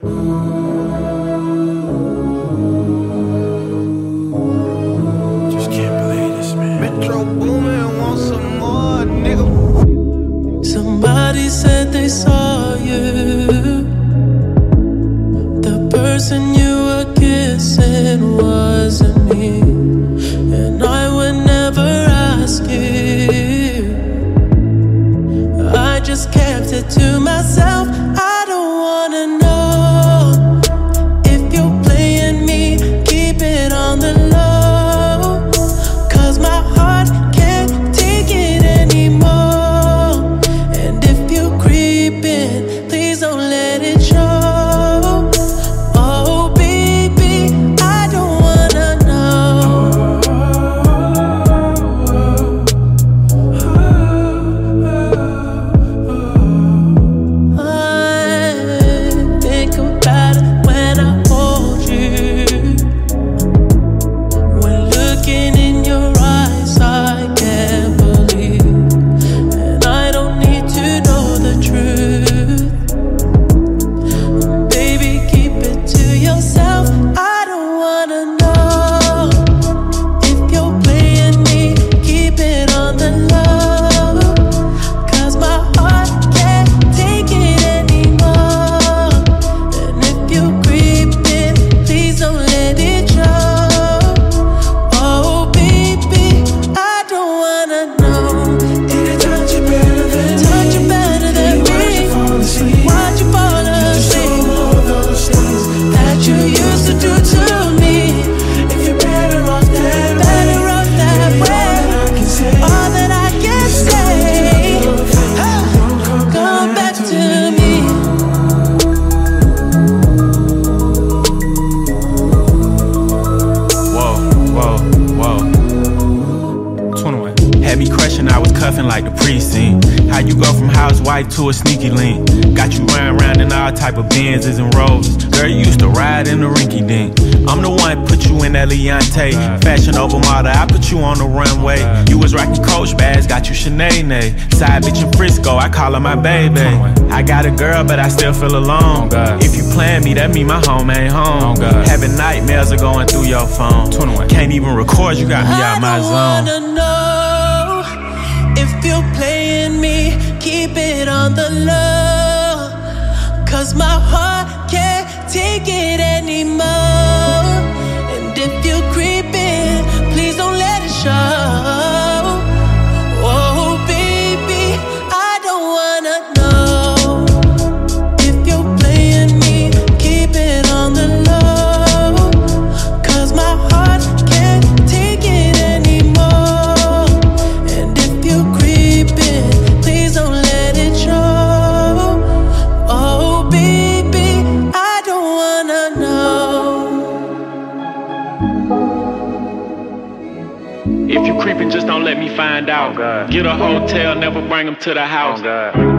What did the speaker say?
Just can't believe this, man. Metro Boomin want some more, nigga. Somebody said they saw you. The person you were kissing wasn't me. And I would never ask you. I just kept it to myself. Like the precinct. How you go from housewife to a sneaky link? Got you running around in all type of Benzes and Rolls. Girl, you used to ride in the rinky dink. I'm the one put you in that Leontay. Fashion over model, I put you on the runway. You was rocking Coach bags, got you Sinead. Side bitch in Frisco, I call her my baby. I got a girl, but I still feel alone. If you plan me, that mean my home ain't home. Having nightmares are going through your phone. Can't even record, you got me out my zone. You're playing me. Keep it on the low. Cause my heart can't take it anymore. If you creeping, just don't let me find out. Oh, Get a hotel, never bring them to the house. Oh,